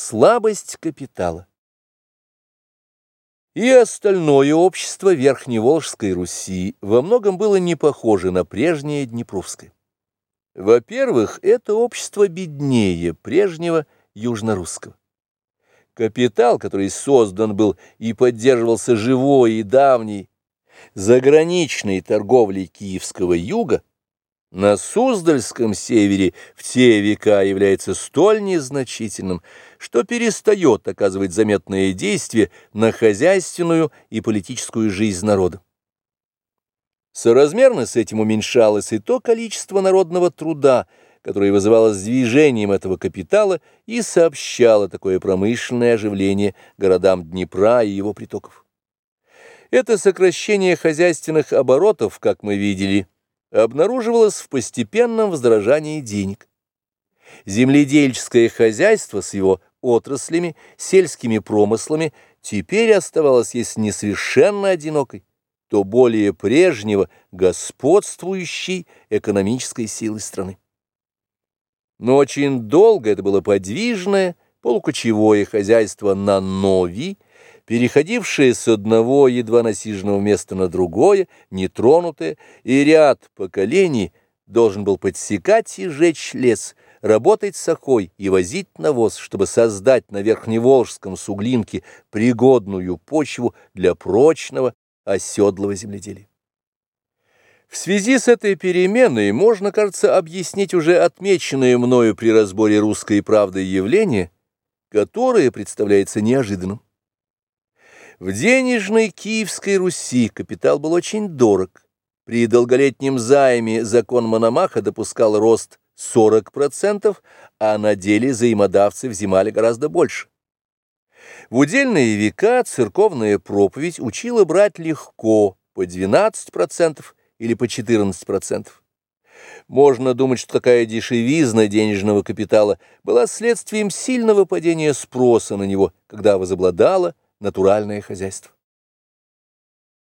Слабость капитала. И остальное общество Верхневолжской Руси во многом было не похоже на прежнее Днепровское. Во-первых, это общество беднее прежнего южнорусского. Капитал, который создан был и поддерживался живой и давней, заграничной торговлей Киевского юга, на Суздальском севере в те века является столь незначительным, что перестает оказывать заметное действие на хозяйственную и политическую жизнь народа. Соразмерно с этим уменьшалось и то количество народного труда, которое вызывалось движением этого капитала и сообщало такое промышленное оживление городам Днепра и его притоков. Это сокращение хозяйственных оборотов, как мы видели, обнаруживалось в постепенном вздорожании денег. Земледельческое хозяйство с его отраслями, сельскими промыслами теперь оставалось, если не совершенно одинокой, то более прежнего господствующей экономической силы страны. Но очень долго это было подвижное, полукочевое хозяйство на нови, переходившее с одного едва насиженного места на другое, нетронутое, и ряд поколений должен был подсекать и жечь лес, работать с охой и возить навоз, чтобы создать на Верхневолжском суглинке пригодную почву для прочного оседлого земледелия. В связи с этой переменой можно, кажется, объяснить уже отмеченное мною при разборе русской правды явление, которое представляется неожиданным. В денежной Киевской Руси капитал был очень дорог. При долголетнем займе закон Мономаха допускал рост 40%, а на деле взаимодавцы взимали гораздо больше. В удельные века церковная проповедь учила брать легко, по 12% или по 14%. Можно думать, что такая дешевизна денежного капитала была следствием сильного падения спроса на него, когда возобладало натуральное хозяйство.